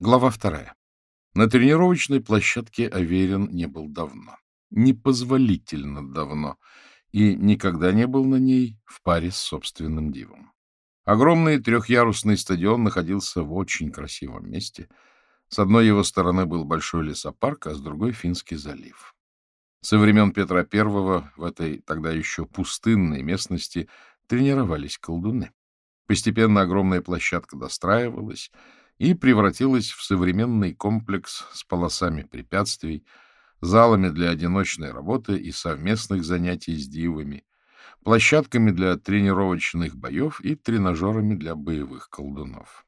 Глава вторая. На тренировочной площадке Аверин не был давно. Непозволительно давно. И никогда не был на ней в паре с собственным дивом. Огромный трехъярусный стадион находился в очень красивом месте. С одной его стороны был большой лесопарк, а с другой — Финский залив. Со времен Петра I в этой тогда еще пустынной местности тренировались колдуны. Постепенно огромная площадка достраивалась — и превратилась в современный комплекс с полосами препятствий, залами для одиночной работы и совместных занятий с дивами, площадками для тренировочных боев и тренажерами для боевых колдунов.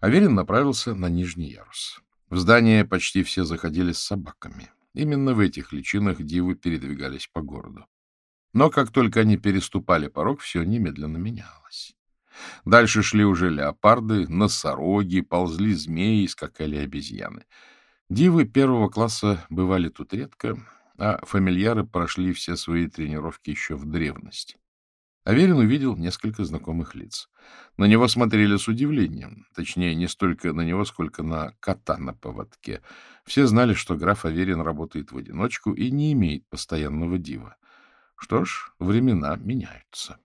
Аверин направился на нижний ярус. В здание почти все заходили с собаками. Именно в этих личинах дивы передвигались по городу. Но как только они переступали порог, все немедленно менялось. Дальше шли уже леопарды, носороги, ползли змеи, скакали обезьяны. Дивы первого класса бывали тут редко, а фамильяры прошли все свои тренировки еще в древности. Аверин увидел несколько знакомых лиц. На него смотрели с удивлением, точнее, не столько на него, сколько на кота на поводке. Все знали, что граф Аверин работает в одиночку и не имеет постоянного дива. Что ж, времена меняются.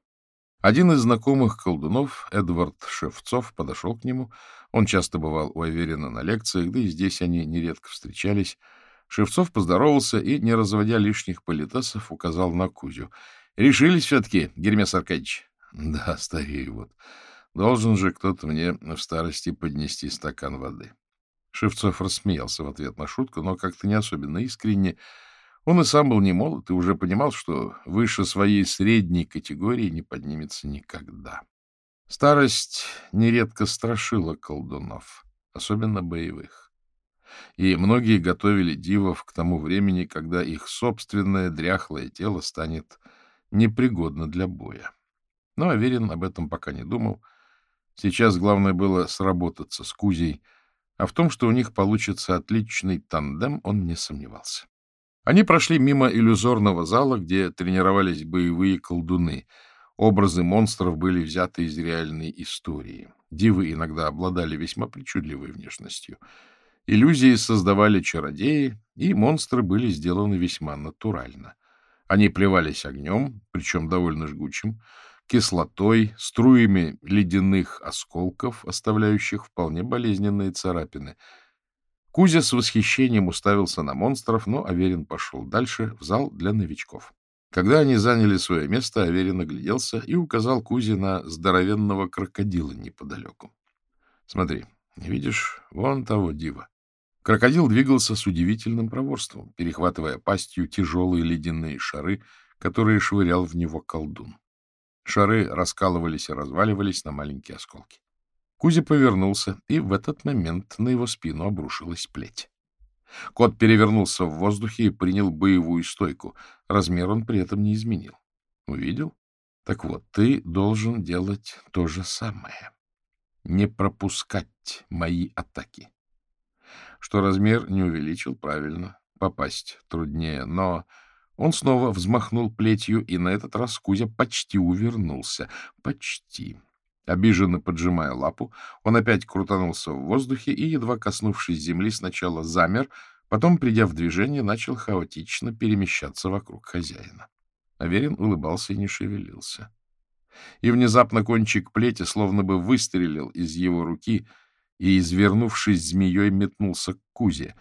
Один из знакомых колдунов, Эдвард Шевцов, подошел к нему. Он часто бывал у Аверина на лекциях, да и здесь они нередко встречались. Шевцов поздоровался и, не разводя лишних политесов, указал на Кузю. — Решились все-таки, Гермес Аркадьевич? — Да, старею вот. Должен же кто-то мне в старости поднести стакан воды. Шевцов рассмеялся в ответ на шутку, но как-то не особенно искренне, он и сам был не молод и уже понимал, что выше своей средней категории не поднимется никогда. Старость нередко страшила колдунов, особенно боевых. И многие готовили дивов к тому времени, когда их собственное дряхлое тело станет непригодно для боя. Но Аверин об этом пока не думал. Сейчас главное было сработаться с Кузей, а в том, что у них получится отличный тандем, он не сомневался. Они прошли мимо иллюзорного зала, где тренировались боевые колдуны. Образы монстров были взяты из реальной истории. Дивы иногда обладали весьма причудливой внешностью. Иллюзии создавали чародеи, и монстры были сделаны весьма натурально. Они плевались огнем, причем довольно жгучим, кислотой, струями ледяных осколков, оставляющих вполне болезненные царапины — Кузя с восхищением уставился на монстров, но Аверин пошел дальше, в зал для новичков. Когда они заняли свое место, Аверин огляделся и указал Кузе на здоровенного крокодила неподалеку. — Смотри, видишь, вон того дива. Крокодил двигался с удивительным проворством, перехватывая пастью тяжелые ледяные шары, которые швырял в него колдун. Шары раскалывались и разваливались на маленькие осколки. Кузя повернулся, и в этот момент на его спину обрушилась плеть. Кот перевернулся в воздухе и принял боевую стойку. Размер он при этом не изменил. Увидел? Так вот, ты должен делать то же самое. Не пропускать мои атаки. Что размер не увеличил, правильно. Попасть труднее, но... Он снова взмахнул плетью, и на этот раз Кузя почти увернулся. Почти. Обиженно поджимая лапу, он опять крутанулся в воздухе и, едва коснувшись земли, сначала замер, потом, придя в движение, начал хаотично перемещаться вокруг хозяина. Аверин улыбался и не шевелился. И внезапно кончик плети словно бы выстрелил из его руки и, извернувшись змеей, метнулся к Кузе.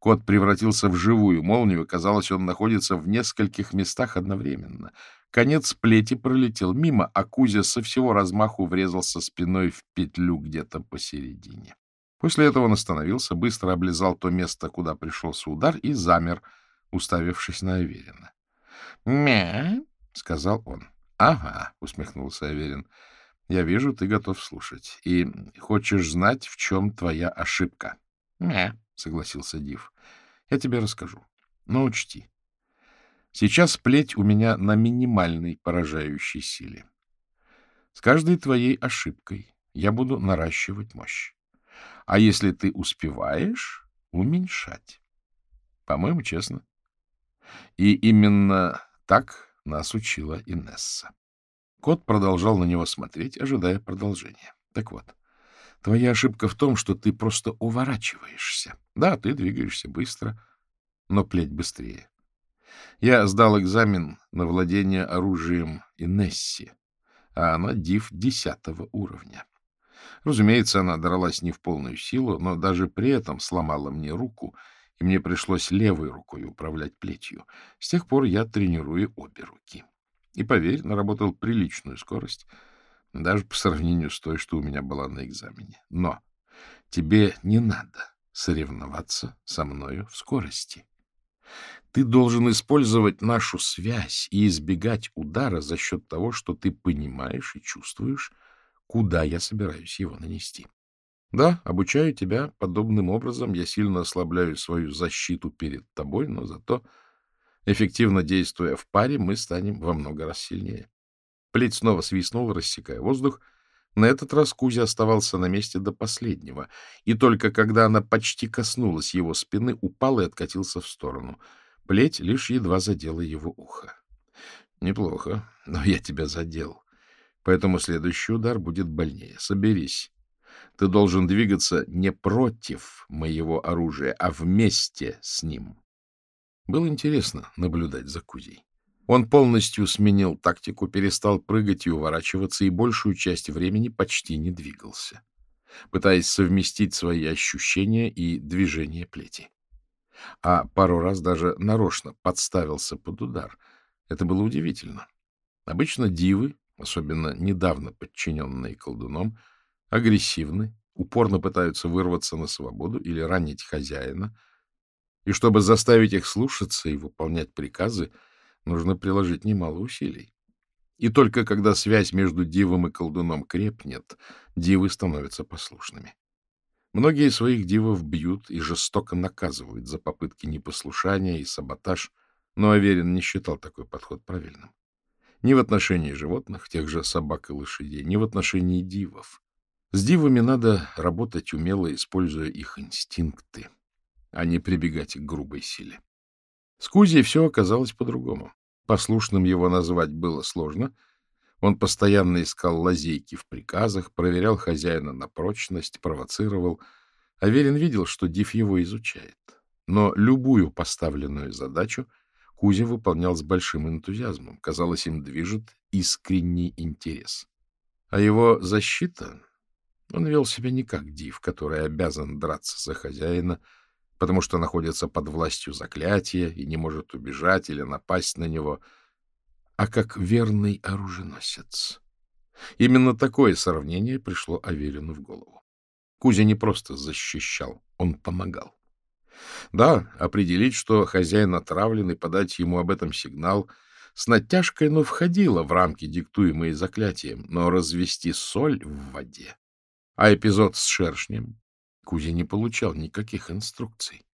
Кот превратился в живую молнию, казалось, он находится в нескольких местах одновременно — Конец плети пролетел мимо, а Кузя со всего размаху врезался спиной в петлю где-то посередине. После этого он остановился, быстро облизал то место, куда пришелся удар, и замер, уставившись на Аверина. — Мя, — сказал он. — Ага, — усмехнулся Аверин. — Я вижу, ты готов слушать. И хочешь знать, в чем твоя ошибка? — Мя, — согласился Див. — Я тебе расскажу. Но учти, Сейчас плеть у меня на минимальной поражающей силе. С каждой твоей ошибкой я буду наращивать мощь. А если ты успеваешь, уменьшать. По-моему, честно. И именно так нас учила Инесса. Кот продолжал на него смотреть, ожидая продолжения. Так вот, Твоя ошибка в том, что ты просто уворачиваешься. Да, ты двигаешься быстро, но плеть быстрее. Я сдал экзамен на владение оружием Инесси, а она див десятого уровня. Разумеется, она дралась не в полную силу, но даже при этом сломала мне руку, и мне пришлось левой рукой управлять плетью. С тех пор я тренирую обе руки. И, поверь, наработал приличную скорость, даже по сравнению с той, что у меня была на экзамене. Но тебе не надо соревноваться со мною в скорости. Ты должен использовать нашу связь и избегать удара за счет того, что ты понимаешь и чувствуешь, куда я собираюсь его нанести. Да, обучаю тебя подобным образом, я сильно ослабляю свою защиту перед тобой, но зато, эффективно действуя в паре, мы станем во много раз сильнее. Плеть снова свистнула, рассекая воздух. На этот раз Кузя оставался на месте до последнего, и только когда она почти коснулась его спины, упал и откатился в сторону. Плеть лишь едва задела его ухо. — Неплохо, но я тебя задел. Поэтому следующий удар будет больнее. Соберись. Ты должен двигаться не против моего оружия, а вместе с ним. Было интересно наблюдать за Кузей. Он полностью сменил тактику, перестал прыгать и уворачиваться, и большую часть времени почти не двигался, пытаясь совместить свои ощущения и движения плети. А пару раз даже нарочно подставился под удар. Это было удивительно. Обычно дивы особенно недавно подчиненные колдуном, агрессивны, упорно пытаются вырваться на свободу или ранить хозяина, и чтобы заставить их слушаться и выполнять приказы, нужно приложить немало усилий. И только когда связь между дивом и колдуном крепнет, дивы становятся послушными. Многие своих дивов бьют и жестоко наказывают за попытки непослушания и саботаж, но Аверин не считал такой подход правильным. Ни в отношении животных, тех же собак и лошадей, ни в отношении дивов. С дивами надо работать умело, используя их инстинкты, а не прибегать к грубой силе. С Кузей все оказалось по-другому. Послушным его назвать было сложно. Он постоянно искал лазейки в приказах, проверял хозяина на прочность, провоцировал. Аверин видел, что Див его изучает. Но любую поставленную задачу Кузя выполнял с большим энтузиазмом. Казалось, им движет искренний интерес. А его защита... Он вел себя не как див, который обязан драться за хозяина, потому что находится под властью заклятия и не может убежать или напасть на него, а как верный оруженосец. Именно такое сравнение пришло Аверину в голову. Кузя не просто защищал, он помогал. Да, определить, что хозяин отравлен, и подать ему об этом сигнал с натяжкой, но входило в рамки, диктуемые заклятием, но развести соль в воде. А эпизод с шершнем Кузя не получал никаких инструкций,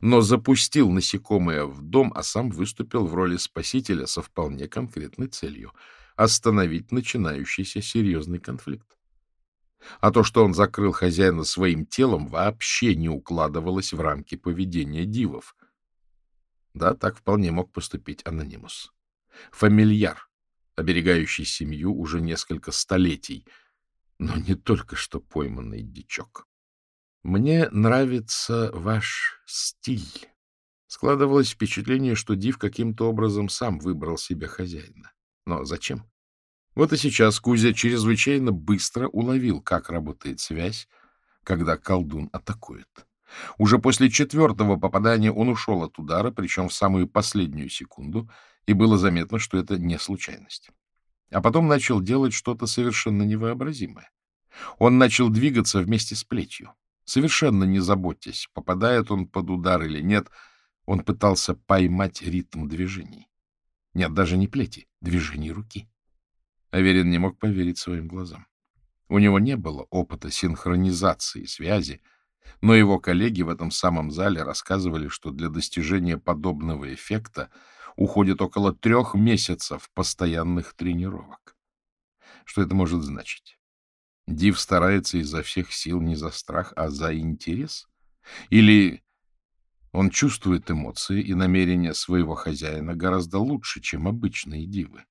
но запустил насекомое в дом, а сам выступил в роли спасителя со вполне конкретной целью — остановить начинающийся серьезный конфликт. А то, что он закрыл хозяина своим телом, вообще не укладывалось в рамки поведения дивов. Да, так вполне мог поступить анонимус. Фамильяр, оберегающий семью уже несколько столетий, но не только что пойманный дичок. Мне нравится ваш стиль. Складывалось впечатление, что Див каким-то образом сам выбрал себе хозяина. Но зачем? Вот и сейчас Кузя чрезвычайно быстро уловил, как работает связь, когда колдун атакует. Уже после четвертого попадания он ушел от удара, причем в самую последнюю секунду, и было заметно, что это не случайность. А потом начал делать что-то совершенно невообразимое. Он начал двигаться вместе с плетью. Совершенно не заботясь, попадает он под удар или нет, он пытался поймать ритм движений. Нет, даже не плети, движений руки. Аверин не мог поверить своим глазам. У него не было опыта синхронизации связи, но его коллеги в этом самом зале рассказывали, что для достижения подобного эффекта уходит около трех месяцев постоянных тренировок. Что это может значить? Див старается изо всех сил не за страх, а за интерес? Или он чувствует эмоции и намерения своего хозяина гораздо лучше, чем обычные дивы?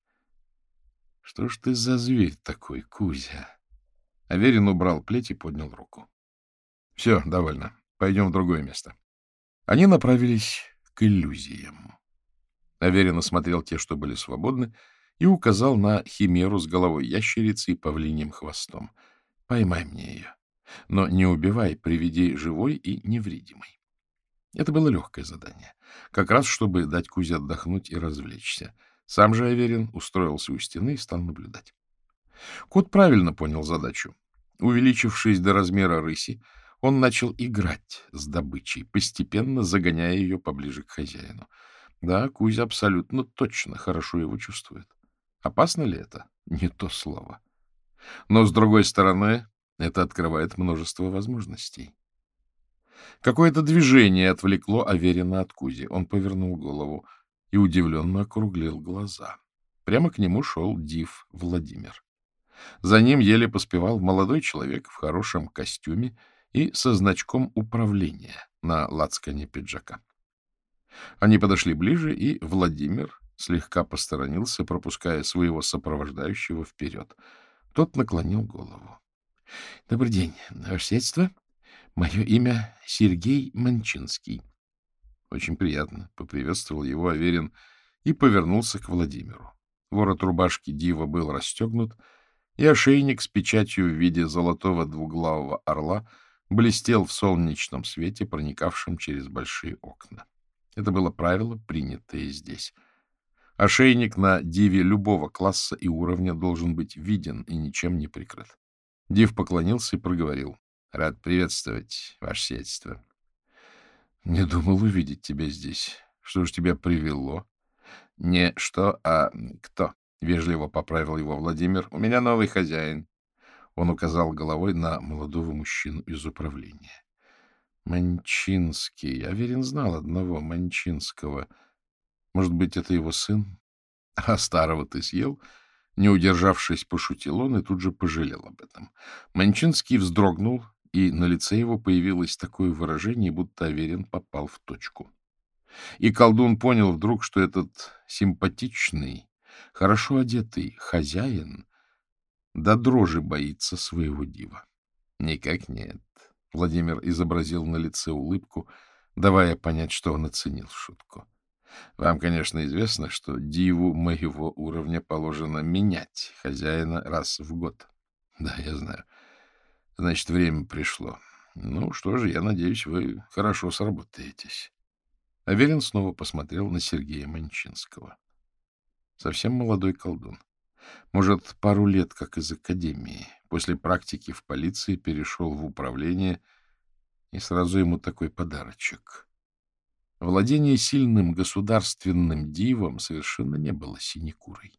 Что ж ты за зверь такой, Кузя? Аверин убрал плеть и поднял руку. — Все, довольно. Пойдем в другое место. Они направились к иллюзиям. Аверин осмотрел те, что были свободны, и указал на химеру с головой ящерицы и павлиним хвостом. — Поймай мне ее. Но не убивай, приведи живой и невредимой. Это было легкое задание, как раз чтобы дать Кузе отдохнуть и развлечься. Сам же Аверин устроился у стены и стал наблюдать. Кот правильно понял задачу. Увеличившись до размера рыси, он начал играть с добычей, постепенно загоняя ее поближе к хозяину. Да, Кузя абсолютно точно хорошо его чувствует. Опасно ли это? Не то слово. Но, с другой стороны, это открывает множество возможностей. Какое-то движение отвлекло Аверина от Кузи. Он повернул голову и удивленно округлил глаза. Прямо к нему шел див Владимир. За ним еле поспевал молодой человек в хорошем костюме и со значком управления на лацкане пиджака. Они подошли ближе, и Владимир слегка посторонился, пропуская своего сопровождающего вперед. Тот наклонил голову. — Добрый день, ваше средство. Мое имя Сергей Манчинский. Очень приятно, — поприветствовал его Аверин и повернулся к Владимиру. Ворот рубашки Дива был расстегнут, и ошейник с печатью в виде золотого двуглавого орла блестел в солнечном свете, проникавшем через большие окна. Это было правило, принятое здесь. Ошейник на диве любого класса и уровня должен быть виден и ничем не прикрыт. Див поклонился и проговорил. — Рад приветствовать, ваше сиятельство. — Не думал увидеть тебя здесь. Что ж тебя привело? — Не что, а кто, — вежливо поправил его Владимир. — У меня новый хозяин. Он указал головой на молодого мужчину из управления. Манчинский. Аверин знал одного Манчинского. Может быть, это его сын? А старого ты съел? Не удержавшись, пошутил он и тут же пожалел об этом. Манчинский вздрогнул, и на лице его появилось такое выражение, будто Аверин попал в точку. И колдун понял вдруг, что этот симпатичный, хорошо одетый хозяин до дрожи боится своего дива. Никак нет. Владимир изобразил на лице улыбку, давая понять, что он оценил шутку. Вам, конечно, известно, что диву моего уровня положено менять хозяина раз в год. Да, я знаю. Значит, время пришло. Ну что же, я надеюсь, вы хорошо сработаетесь. Аверин снова посмотрел на Сергея Манчинского. Совсем молодой колдун. Может, пару лет, как из академии. После практики в полиции перешел в управление, и сразу ему такой подарочек. Владение сильным государственным дивом совершенно не было синекурой.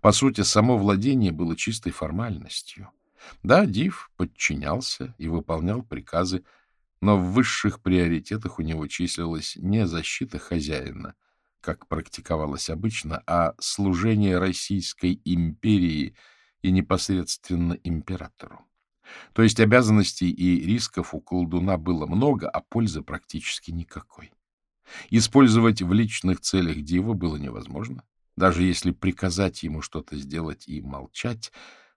По сути, само владение было чистой формальностью. Да, див подчинялся и выполнял приказы, но в высших приоритетах у него числилась не защита хозяина, как практиковалось обычно, а служение Российской империи и непосредственно императору. То есть обязанностей и рисков у колдуна было много, а пользы практически никакой. Использовать в личных целях дива было невозможно. Даже если приказать ему что-то сделать и молчать,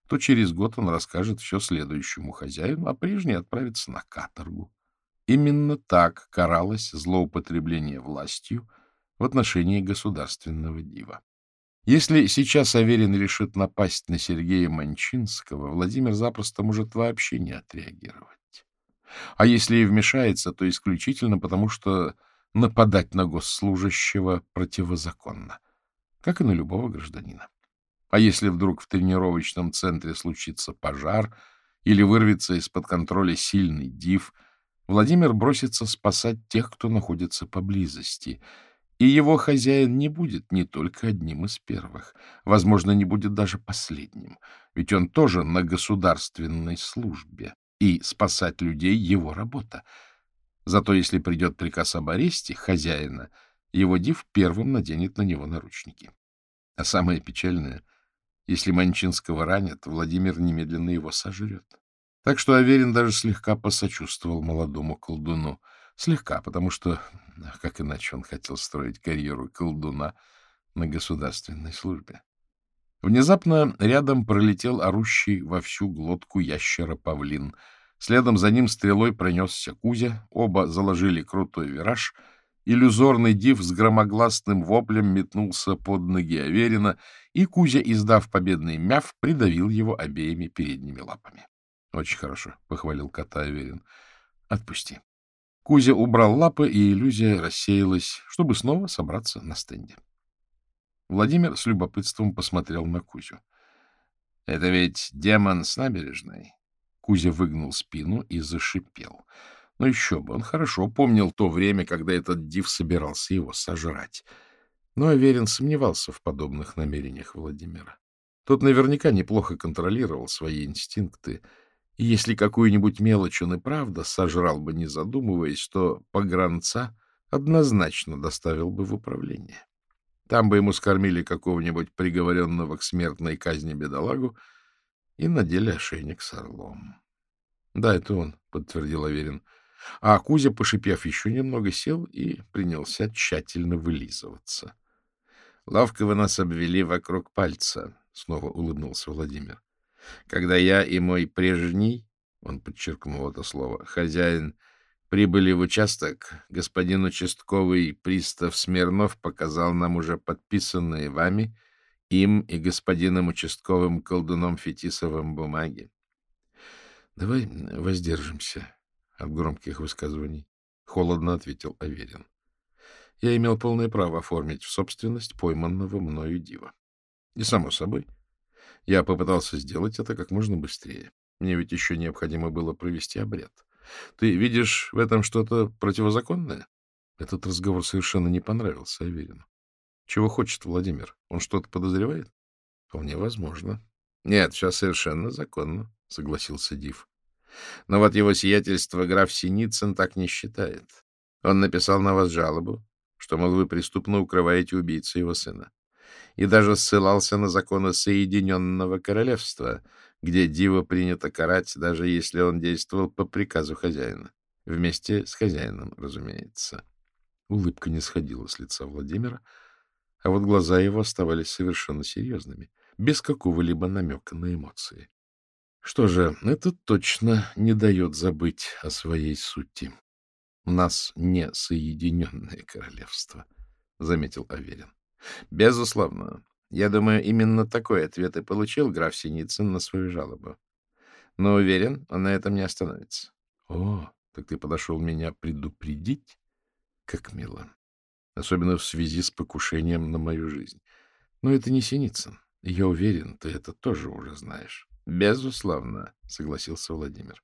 то через год он расскажет все следующему хозяину, а прежний отправится на каторгу. Именно так каралось злоупотребление властью в отношении государственного дива. Если сейчас Аверин решит напасть на Сергея Манчинского, Владимир запросто может вообще не отреагировать. А если и вмешается, то исключительно потому, что нападать на госслужащего противозаконно, как и на любого гражданина. А если вдруг в тренировочном центре случится пожар или вырвется из-под контроля сильный див, Владимир бросится спасать тех, кто находится поблизости — и его хозяин не будет не только одним из первых, возможно, не будет даже последним, ведь он тоже на государственной службе, и спасать людей — его работа. Зато если придет приказ об аресте хозяина, его див первым наденет на него наручники. А самое печальное, если Манчинского ранят, Владимир немедленно его сожрет. Так что Аверин даже слегка посочувствовал молодому колдуну — Слегка, потому что, как иначе он хотел строить карьеру колдуна на государственной службе. Внезапно рядом пролетел орущий во всю глотку ящера-павлин. Следом за ним стрелой пронесся Кузя, оба заложили крутой вираж. Иллюзорный див с громогласным воплем метнулся под ноги Аверина, и Кузя, издав победный мяв, придавил его обеими передними лапами. — Очень хорошо, — похвалил кота Аверин. — Отпусти. Кузя убрал лапы, и иллюзия рассеялась, чтобы снова собраться на стенде. Владимир с любопытством посмотрел на Кузю. — Это ведь демон с набережной? Кузя выгнул спину и зашипел. Но еще бы, он хорошо помнил то время, когда этот див собирался его сожрать. Но Аверин сомневался в подобных намерениях Владимира. Тот наверняка неплохо контролировал свои инстинкты, и если какую-нибудь мелочь он и правда сожрал бы, не задумываясь, то погранца однозначно доставил бы в управление. Там бы ему скормили какого-нибудь приговоренного к смертной казни бедолагу и надели ошейник с орлом. — Да, это он, — подтвердил Аверин. А Кузя, пошипев еще немного, сел и принялся тщательно вылизываться. — Ловко вы нас обвели вокруг пальца, — снова улыбнулся Владимир. — Когда я и мой прежний, — он подчеркнул это слово, — хозяин Прибыли в участок. Господин участковый пристав Смирнов показал нам уже подписанные вами, им и господином участковым колдуном Фетисовым бумаги. — Давай воздержимся от громких высказываний, — холодно ответил Аверин. Я имел полное право оформить в собственность пойманного мною дива. И, само собой, я попытался сделать это как можно быстрее. Мне ведь еще необходимо было провести обряд. Ты видишь в этом что-то противозаконное? Этот разговор совершенно не понравился Аверину. Чего хочет Владимир? Он что-то подозревает? Вполне возможно. Нет, все совершенно законно, согласился Див. Но вот его сиятельство граф Синицын так не считает. Он написал на вас жалобу, что, мол, вы преступно укрываете убийцу его сына. И даже ссылался на законы Соединенного Королевства — где диво принято карать, даже если он действовал по приказу хозяина. Вместе с хозяином, разумеется. Улыбка не сходила с лица Владимира, а вот глаза его оставались совершенно серьезными, без какого-либо намека на эмоции. Что же, это точно не дает забыть о своей сути. Нас не Соединенное Королевство, — заметил Аверин. — Безусловно, я думаю, именно такой ответ и получил граф Синицын на свою жалобу. Но уверен, он на этом не остановится. — О, так ты подошел меня предупредить? Как мило. Особенно в связи с покушением на мою жизнь. Но это не Синицын. Я уверен, ты это тоже уже знаешь. — Безусловно, — согласился Владимир.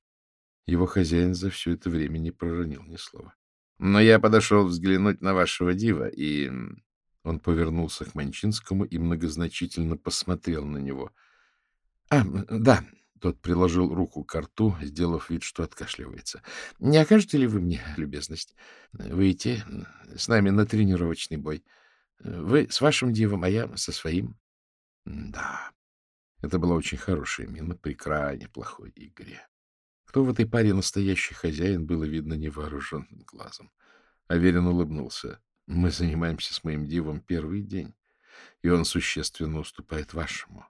Его хозяин за все это время не проронил ни слова. — Но я подошел взглянуть на вашего дива, и он повернулся к Манчинскому и многозначительно посмотрел на него. — А, да, — тот приложил руку к рту, сделав вид, что откашливается. — Не окажете ли вы мне любезность выйти с нами на тренировочный бой? Вы с вашим дивом, а я со своим. — Да, это была очень хорошая мина при крайне плохой игре. Кто в этой паре настоящий хозяин, было видно невооруженным глазом. Аверин улыбнулся. Мы занимаемся с моим дивом первый день, и он существенно уступает вашему.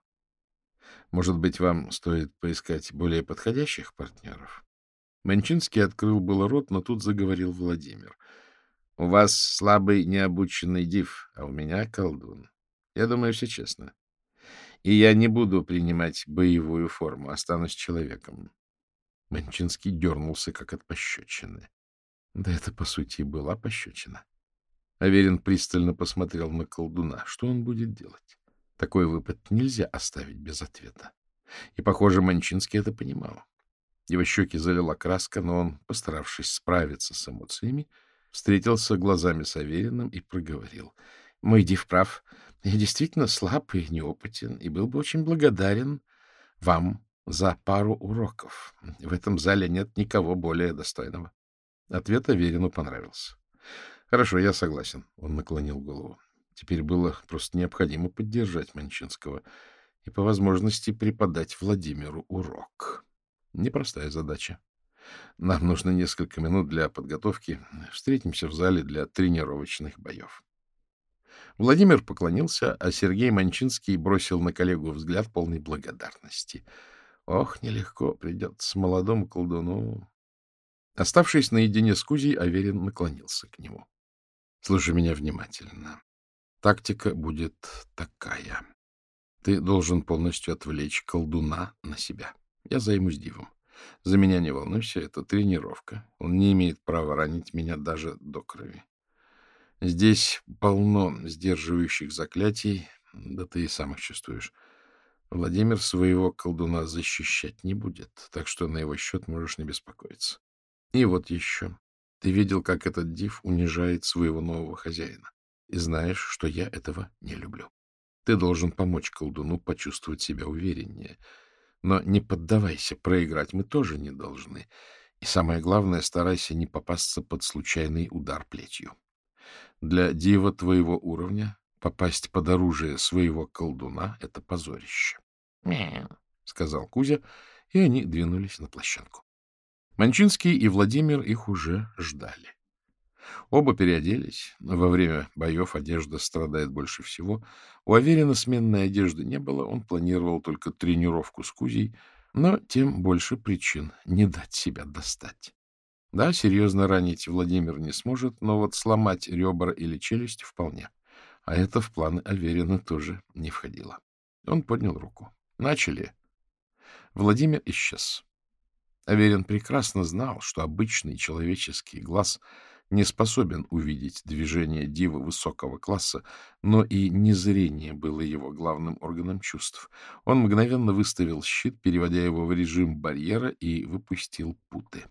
Может быть, вам стоит поискать более подходящих партнеров? Манчинский открыл было рот, но тут заговорил Владимир. — У вас слабый, необученный див, а у меня колдун. Я думаю, все честно. И я не буду принимать боевую форму, останусь человеком. Манчинский дернулся, как от пощечины. Да это, по сути, и была пощечина. Аверин пристально посмотрел на колдуна. Что он будет делать? Такой выпад нельзя оставить без ответа. И, похоже, Манчинский это понимал. Его щеки залила краска, но он, постаравшись справиться с эмоциями, встретился глазами с Авериным и проговорил. — Мой див прав. Я действительно слаб и неопытен, и был бы очень благодарен вам за пару уроков. В этом зале нет никого более достойного. Ответ Аверину понравился. Хорошо, я согласен. Он наклонил голову. Теперь было просто необходимо поддержать Манчинского и по возможности преподать Владимиру урок. Непростая задача. Нам нужно несколько минут для подготовки. Встретимся в зале для тренировочных боев. Владимир поклонился, а Сергей Манчинский бросил на коллегу взгляд полной благодарности. Ох, нелегко придется молодому колдуну. Оставшись наедине с Кузей, Аверин наклонился к нему. — Слушай меня внимательно. Тактика будет такая. Ты должен полностью отвлечь колдуна на себя. Я займусь дивом. За меня не волнуйся, это тренировка. Он не имеет права ранить меня даже до крови. Здесь полно сдерживающих заклятий, да ты и сам их чувствуешь. Владимир своего колдуна защищать не будет, так что на его счет можешь не беспокоиться. И вот еще. Ты видел, как этот див унижает своего нового хозяина, и знаешь, что я этого не люблю. Ты должен помочь колдуну почувствовать себя увереннее. Но не поддавайся, проиграть мы тоже не должны. И самое главное, старайся не попасться под случайный удар плетью. Для дива твоего уровня попасть под оружие своего колдуна — это позорище. — сказал Кузя, и они двинулись на площадку. Манчинский и Владимир их уже ждали. Оба переоделись. Во время боев одежда страдает больше всего. У Аверина сменной одежды не было, он планировал только тренировку с Кузей, но тем больше причин не дать себя достать. Да, серьезно ранить Владимир не сможет, но вот сломать ребра или челюсть вполне. А это в планы Аверина тоже не входило. Он поднял руку. Начали. Владимир исчез. Аверин прекрасно знал, что обычный человеческий глаз не способен увидеть движение дивы высокого класса, но и незрение было его главным органом чувств. Он мгновенно выставил щит, переводя его в режим барьера, и выпустил путы.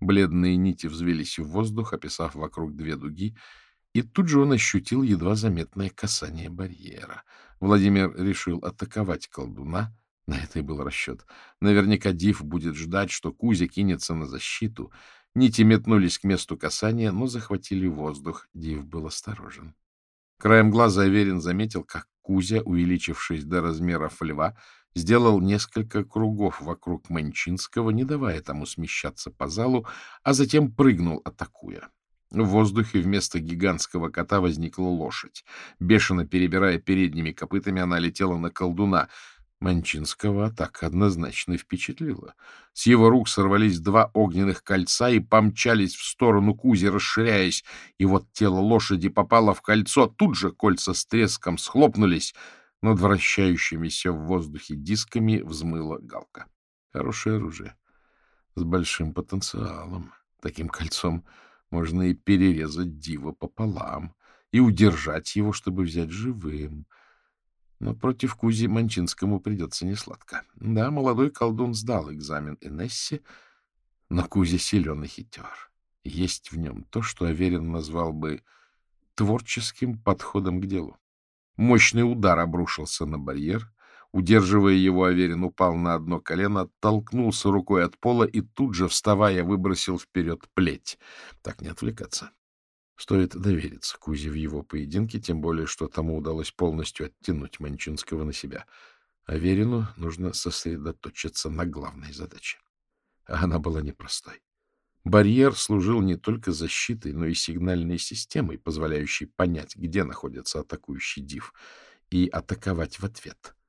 Бледные нити взвелись в воздух, описав вокруг две дуги, и тут же он ощутил едва заметное касание барьера. Владимир решил атаковать колдуна. На это и был расчет. Наверняка Див будет ждать, что Кузя кинется на защиту. Нити метнулись к месту касания, но захватили воздух. Див был осторожен. Краем глаза Аверин заметил, как Кузя, увеличившись до размеров льва, сделал несколько кругов вокруг Манчинского, не давая тому смещаться по залу, а затем прыгнул, атакуя. В воздухе вместо гигантского кота возникла лошадь. Бешено перебирая передними копытами, она летела на колдуна. Манчинского так однозначно впечатлила. С его рук сорвались два огненных кольца и помчались в сторону Кузи, расширяясь. И вот тело лошади попало в кольцо. Тут же кольца с треском схлопнулись. Над вращающимися в воздухе дисками взмыла галка. Хорошее оружие. С большим потенциалом. Таким кольцом можно и перерезать диво пополам, и удержать его, чтобы взять живым. Но против Кузи Манчинскому придется несладко. Да, молодой колдун сдал экзамен Инессе, но Кузя силен и хитер. Есть в нем то, что Аверин назвал бы творческим подходом к делу. Мощный удар обрушился на барьер, Удерживая его, Аверин упал на одно колено, оттолкнулся рукой от пола и тут же, вставая, выбросил вперед плеть. Так не отвлекаться. Стоит довериться Кузе в его поединке, тем более, что тому удалось полностью оттянуть Манчинского на себя. Аверину нужно сосредоточиться на главной задаче. А она была непростой. Барьер служил не только защитой, но и сигнальной системой, позволяющей понять, где находится атакующий див, и атаковать в ответ —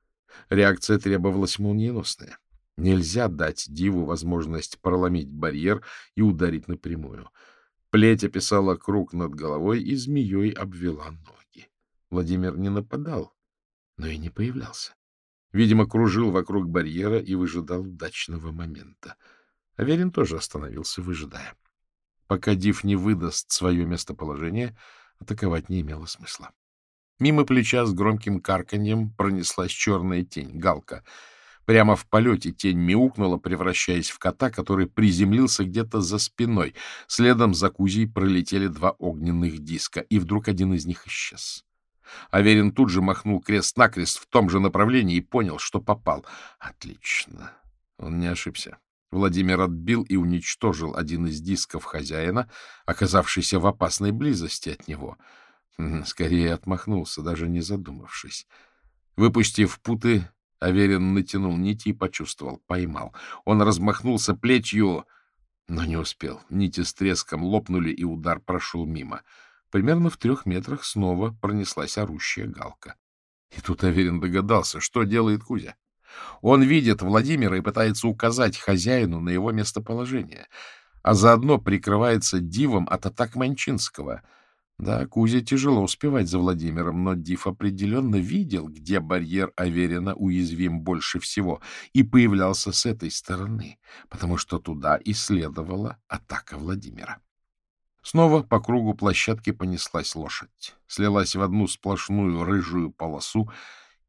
Реакция требовалась молниеносная. Нельзя дать Диву возможность проломить барьер и ударить напрямую. Плеть описала круг над головой и змеей обвела ноги. Владимир не нападал, но и не появлялся. Видимо, кружил вокруг барьера и выжидал удачного момента. Аверин тоже остановился, выжидая. Пока Див не выдаст свое местоположение, атаковать не имело смысла. Мимо плеча с громким карканьем пронеслась черная тень, галка. Прямо в полете тень мяукнула, превращаясь в кота, который приземлился где-то за спиной. Следом за Кузей пролетели два огненных диска, и вдруг один из них исчез. Аверин тут же махнул крест-накрест в том же направлении и понял, что попал. Отлично. Он не ошибся. Владимир отбил и уничтожил один из дисков хозяина, оказавшийся в опасной близости от него — Скорее отмахнулся, даже не задумавшись. Выпустив путы, Аверин натянул нити и почувствовал, поймал. Он размахнулся плетью, но не успел. Нити с треском лопнули, и удар прошел мимо. Примерно в трех метрах снова пронеслась орущая галка. И тут Аверин догадался, что делает Кузя. Он видит Владимира и пытается указать хозяину на его местоположение, а заодно прикрывается дивом от атак Манчинского. Да, Кузя тяжело успевать за Владимиром, но див определенно видел, где барьер Аверина уязвим больше всего, и появлялся с этой стороны, потому что туда и следовала атака Владимира. Снова по кругу площадки понеслась лошадь, слилась в одну сплошную рыжую полосу,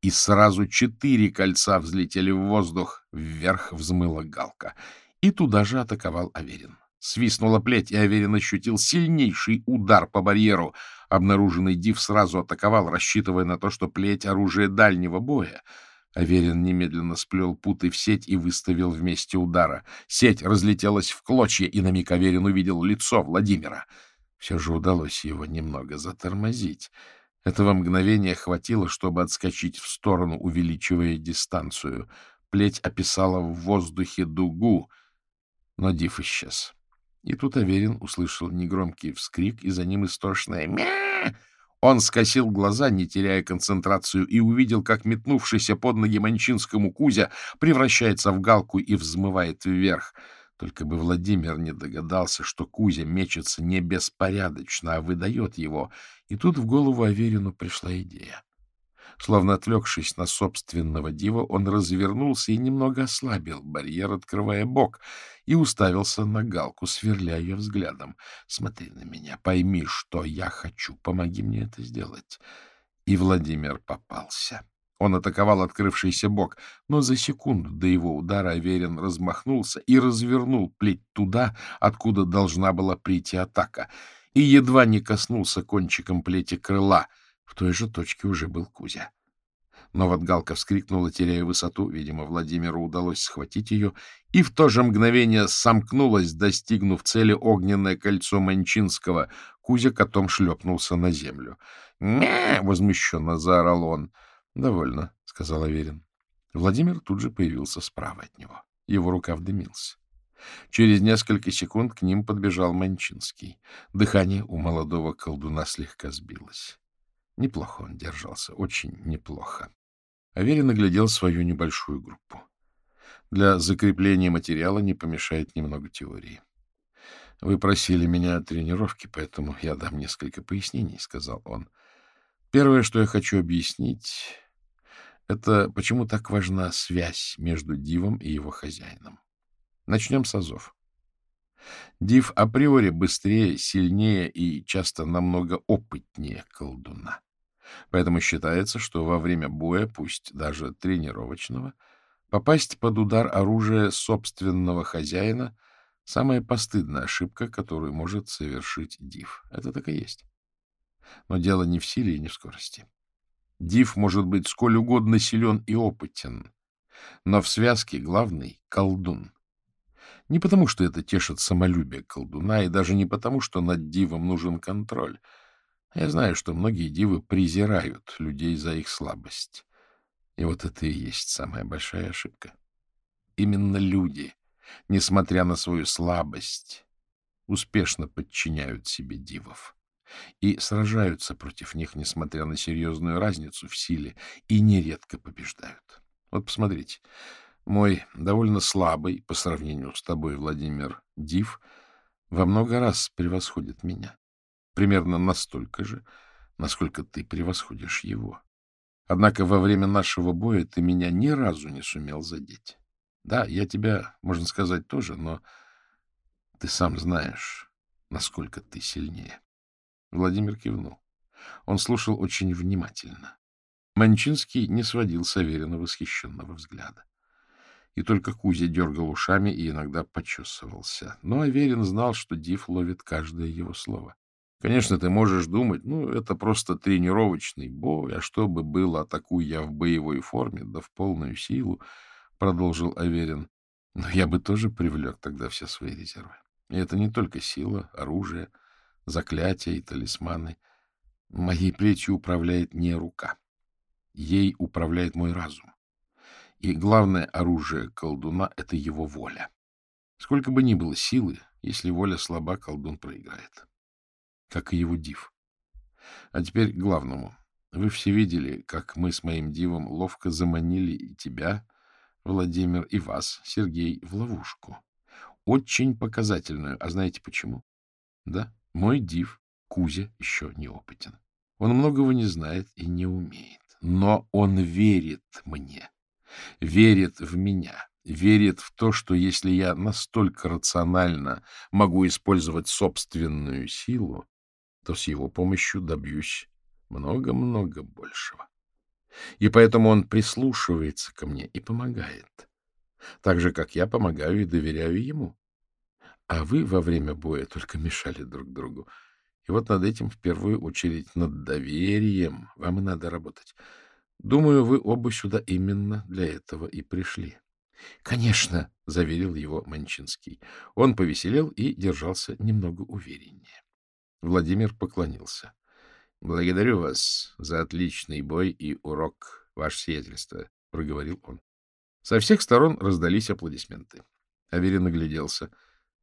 и сразу четыре кольца взлетели в воздух, вверх взмыла галка, и туда же атаковал Аверин. Свистнула плеть, и Аверин ощутил сильнейший удар по барьеру. Обнаруженный див сразу атаковал, рассчитывая на то, что плеть — оружие дальнего боя — Аверин немедленно сплел путы в сеть и выставил вместе удара. Сеть разлетелась в клочья, и на миг Аверин увидел лицо Владимира. Все же удалось его немного затормозить. Этого мгновения хватило, чтобы отскочить в сторону, увеличивая дистанцию. Плеть описала в воздухе дугу, но Див исчез. И тут Аверин услышал негромкий вскрик, и за ним истошное «Мя!» Он скосил глаза, не теряя концентрацию, и увидел, как метнувшийся под ноги Манчинскому Кузя превращается в галку и взмывает вверх. Только бы Владимир не догадался, что Кузя мечется не беспорядочно, а выдает его. И тут в голову Аверину пришла идея. Словно отвлекшись на собственного дива, он развернулся и немного ослабил барьер, открывая бок, и уставился на галку, сверля ее взглядом. — Смотри на меня, пойми, что я хочу, помоги мне это сделать. И Владимир попался. Он атаковал открывшийся бок, но за секунду до его удара Аверин размахнулся и развернул плеть туда, откуда должна была прийти атака, и едва не коснулся кончиком плети крыла — в той же точке уже был Кузя. Но вот Галка вскрикнула, теряя высоту. Видимо, Владимиру удалось схватить ее, и в то же мгновение сомкнулось, достигнув цели огненное кольцо Манчинского. Кузя котом шлепнулся на землю. «Ня!» — возмущенно заорал он. «Довольно», — сказал Аверин. Владимир тут же появился справа от него. Его рука вдымился. Через несколько секунд к ним подбежал Манчинский. Дыхание у молодого колдуна слегка сбилось. Неплохо он держался, очень неплохо. Аверин оглядел свою небольшую группу. Для закрепления материала не помешает немного теории. — Вы просили меня о тренировке, поэтому я дам несколько пояснений, — сказал он. — Первое, что я хочу объяснить, это почему так важна связь между Дивом и его хозяином. Начнем с азов. Див априори быстрее, сильнее и часто намного опытнее колдуна. Поэтому считается, что во время боя, пусть даже тренировочного, попасть под удар оружия собственного хозяина — самая постыдная ошибка, которую может совершить Див. Это так и есть. Но дело не в силе и не в скорости. Див может быть сколь угодно силен и опытен, но в связке главный — колдун. Не потому, что это тешит самолюбие колдуна, и даже не потому, что над Дивом нужен контроль — я знаю, что многие дивы презирают людей за их слабость. И вот это и есть самая большая ошибка. Именно люди, несмотря на свою слабость, успешно подчиняют себе дивов и сражаются против них, несмотря на серьезную разницу в силе, и нередко побеждают. Вот посмотрите, мой довольно слабый, по сравнению с тобой, Владимир, див, во много раз превосходит меня примерно настолько же, насколько ты превосходишь его. Однако во время нашего боя ты меня ни разу не сумел задеть. Да, я тебя, можно сказать, тоже, но ты сам знаешь, насколько ты сильнее. Владимир кивнул. Он слушал очень внимательно. Манчинский не сводил с Аверина восхищенного взгляда. И только Кузя дергал ушами и иногда почесывался. Но Аверин знал, что Див ловит каждое его слово. Конечно, ты можешь думать, ну, это просто тренировочный бой, а что бы было, атакуя я в боевой форме, да в полную силу, — продолжил Аверин. Но я бы тоже привлек тогда все свои резервы. И это не только сила, оружие, заклятия и талисманы. Моей плетью управляет не рука. Ей управляет мой разум. И главное оружие колдуна — это его воля. Сколько бы ни было силы, если воля слаба, колдун проиграет как и его див. А теперь к главному. Вы все видели, как мы с моим дивом ловко заманили и тебя, Владимир, и вас, Сергей, в ловушку. Очень показательную. А знаете почему? Да, мой див, Кузя, еще неопытен. Он многого не знает и не умеет. Но он верит мне, верит в меня, верит в то, что если я настолько рационально могу использовать собственную силу, то с его помощью добьюсь много-много большего. И поэтому он прислушивается ко мне и помогает. Так же, как я помогаю и доверяю ему. А вы во время боя только мешали друг другу. И вот над этим в первую очередь, над доверием, вам и надо работать. Думаю, вы оба сюда именно для этого и пришли. — Конечно, — заверил его Манчинский. Он повеселел и держался немного увереннее. Владимир поклонился. — Благодарю вас за отличный бой и урок, ваше сиятельство, — проговорил он. Со всех сторон раздались аплодисменты. Аверин огляделся.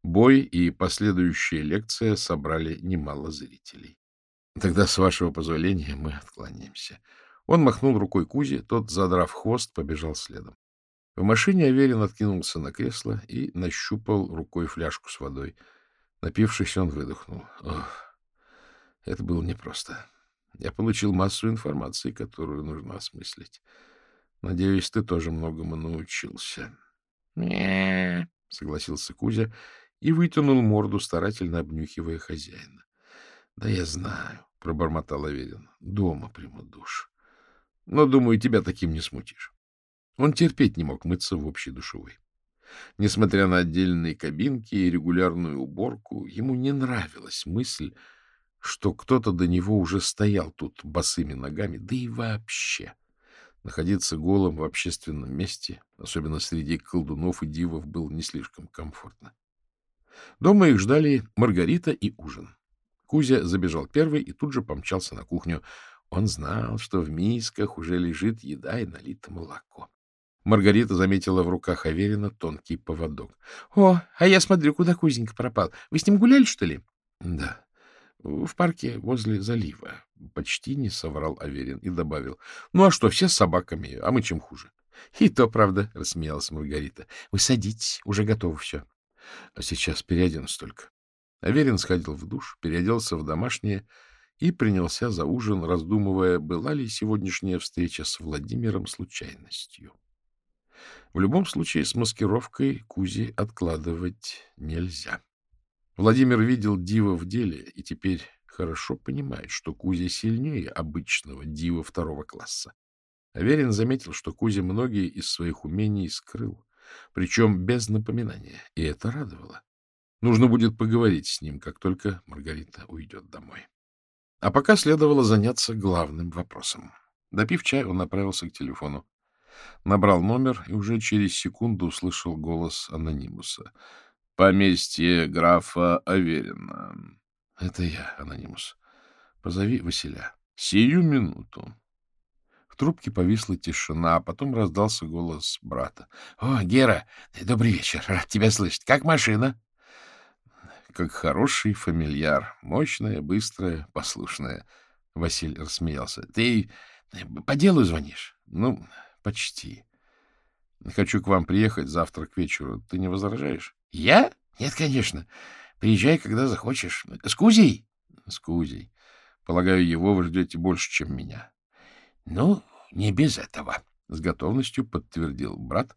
Бой и последующая лекция собрали немало зрителей. — Тогда, с вашего позволения, мы откланяемся. Он махнул рукой Кузе, тот, задрав хвост, побежал следом. В машине Аверин откинулся на кресло и нащупал рукой фляжку с водой. Напившись, он выдохнул. Ох, это было непросто. Я получил массу информации, которую нужно осмыслить. Надеюсь, ты тоже многому научился. — согласился Кузя и вытянул морду, старательно обнюхивая хозяина. — Да я знаю, — пробормотал Аверин. — Дома приму душ. Но, думаю, тебя таким не смутишь. Он терпеть не мог мыться в общей душевой. Несмотря на отдельные кабинки и регулярную уборку, ему не нравилась мысль, что кто-то до него уже стоял тут босыми ногами, да и вообще. Находиться голым в общественном месте, особенно среди колдунов и дивов, было не слишком комфортно. Дома их ждали Маргарита и ужин. Кузя забежал первый и тут же помчался на кухню. Он знал, что в мисках уже лежит еда и налито молоко. Маргарита заметила в руках Аверина тонкий поводок. — О, а я смотрю, куда Кузенька пропал. Вы с ним гуляли, что ли? — Да. В парке возле залива. Почти не соврал Аверин и добавил. — Ну а что, все с собаками, а мы чем хуже? — И то правда, — рассмеялась Маргарита. — Вы садитесь, уже готово все. — А сейчас переоденусь только. Аверин сходил в душ, переоделся в домашнее и принялся за ужин, раздумывая, была ли сегодняшняя встреча с Владимиром случайностью. В любом случае с маскировкой Кузи откладывать нельзя. Владимир видел Дива в деле и теперь хорошо понимает, что Кузя сильнее обычного Дива второго класса. Аверин заметил, что Кузя многие из своих умений скрыл, причем без напоминания, и это радовало. Нужно будет поговорить с ним, как только Маргарита уйдет домой. А пока следовало заняться главным вопросом. Допив чай, он направился к телефону. Набрал номер и уже через секунду услышал голос анонимуса — Поместье графа Аверина. — Это я, Анонимус. Позови Василя. — Сию минуту. В трубке повисла тишина, а потом раздался голос брата. — О, Гера, добрый вечер. Рад тебя слышать. Как машина? — Как хороший фамильяр. Мощная, быстрая, послушная. Василий рассмеялся. — Ты по делу звонишь? — Ну, почти. Хочу к вам приехать завтра к вечеру. Ты не возражаешь? — Я? Нет, конечно. Приезжай, когда захочешь. С Кузей? — С Кузей. Полагаю, его вы ждете больше, чем меня. — Ну, не без этого, — с готовностью подтвердил брат.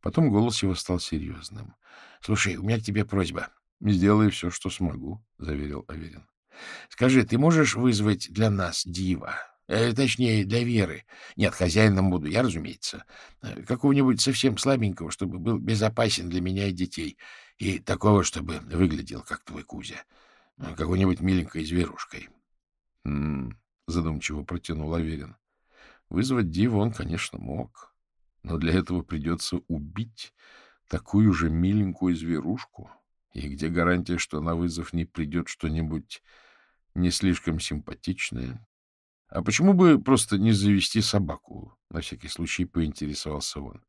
Потом голос его стал серьезным. — Слушай, у меня к тебе просьба. — Сделай все, что смогу, — заверил Аверин. — Скажи, ты можешь вызвать для нас дива? Э, точнее, для Веры. Нет, хозяином буду я, разумеется. Э, какого-нибудь совсем слабенького, чтобы был безопасен для меня и детей. И такого, чтобы выглядел, как твой Кузя. Э, какой-нибудь миленькой зверушкой. М — задумчиво протянул Аверин. Вызвать Диву он, конечно, мог. Но для этого придется убить такую же миленькую зверушку. И где гарантия, что на вызов не придет что-нибудь не слишком симпатичное, а почему бы просто не завести собаку? На всякий случай поинтересовался он.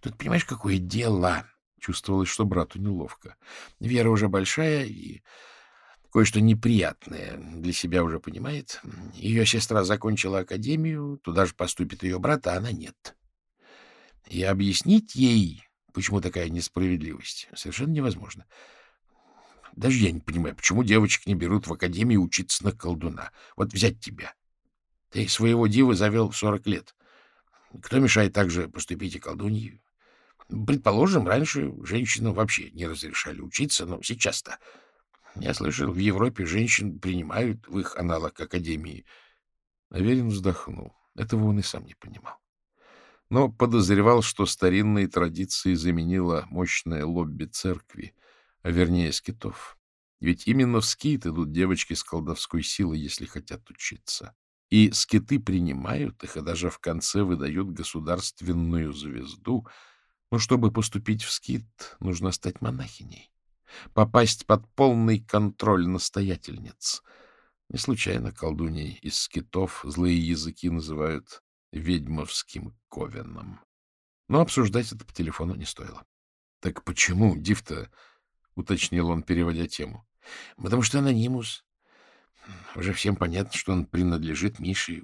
Тут, понимаешь, какое дело? Чувствовалось, что брату неловко. Вера уже большая, и кое-что неприятное для себя уже понимает. Ее сестра закончила академию, туда же поступит ее брат, а она нет. И объяснить ей, почему такая несправедливость, совершенно невозможно. Даже я не понимаю, почему девочек не берут в академию учиться на колдуна. Вот взять тебя. Ты своего дива завел в сорок лет. Кто мешает также поступить и колдуньи? Предположим, раньше женщинам вообще не разрешали учиться, но сейчас-то... Я слышал, в Европе женщин принимают в их аналог Академии. Аверин вздохнул. Этого он и сам не понимал. Но подозревал, что старинные традиции заменила мощное лобби церкви, а вернее скитов. Ведь именно в скит идут девочки с колдовской силой, если хотят учиться. И скиты принимают их, и даже в конце выдают государственную звезду — но чтобы поступить в скит, нужно стать монахиней, попасть под полный контроль настоятельниц. Не случайно колдуней из скитов злые языки называют ведьмовским ковеном. Но обсуждать это по телефону не стоило. — Так почему Дифта? — уточнил он, переводя тему. — Потому что анонимус. Уже всем понятно, что он принадлежит Мише.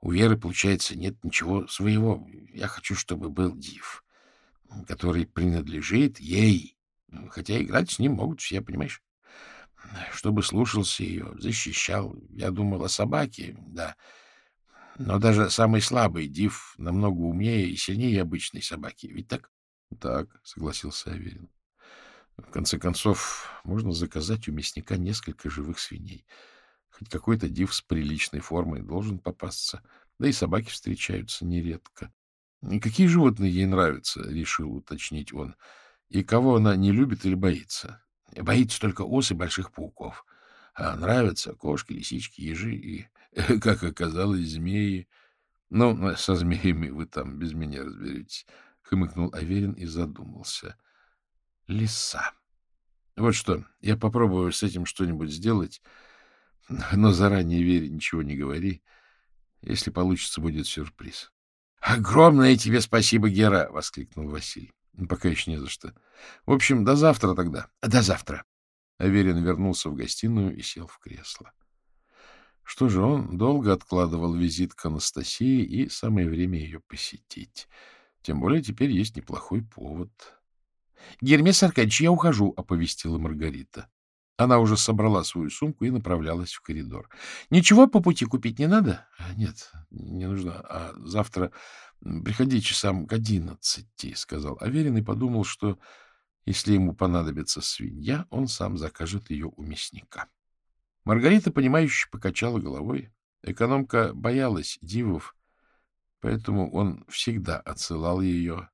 У Веры, получается, нет ничего своего. Я хочу, чтобы был Див который принадлежит ей, хотя играть с ним могут все, понимаешь? Чтобы слушался ее, защищал. Я думал о собаке, да. Но даже самый слабый див намного умнее и сильнее обычной собаки. Ведь так? — Так, — согласился Аверин. В конце концов, можно заказать у мясника несколько живых свиней. Хоть какой-то див с приличной формой должен попасться. Да и собаки встречаются нередко. — Какие животные ей нравятся? — решил уточнить он. — И кого она не любит или боится? — Боится только ос и больших пауков. А нравятся кошки, лисички, ежи и, как оказалось, змеи. — Ну, со змеями вы там без меня разберетесь, — хмыкнул Аверин и задумался. — Лиса. Вот что, я попробую с этим что-нибудь сделать, но заранее Вере ничего не говори. Если получится, будет сюрприз. — Огромное тебе спасибо, Гера! — воскликнул Василий. — Пока еще не за что. В общем, до завтра тогда. — До завтра. Аверин вернулся в гостиную и сел в кресло. Что же, он долго откладывал визит к Анастасии, и самое время ее посетить. Тем более теперь есть неплохой повод. — Гермес Аркадьевич, я ухожу, — оповестила Маргарита. Она уже собрала свою сумку и направлялась в коридор. — Ничего по пути купить не надо? — Нет, не нужно. А завтра приходи часам к одиннадцати, — сказал Аверин и подумал, что если ему понадобится свинья, он сам закажет ее у мясника. Маргарита, понимающе покачала головой. Экономка боялась дивов, поэтому он всегда отсылал ее,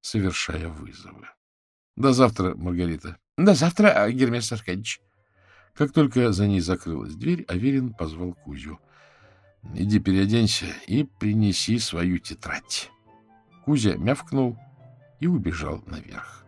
совершая вызовы. — До завтра, Маргарита. — До завтра, Гермес Аркадьевич. Как только за ней закрылась дверь, Аверин позвал Кузю. — Иди переоденься и принеси свою тетрадь. Кузя мявкнул и убежал наверх.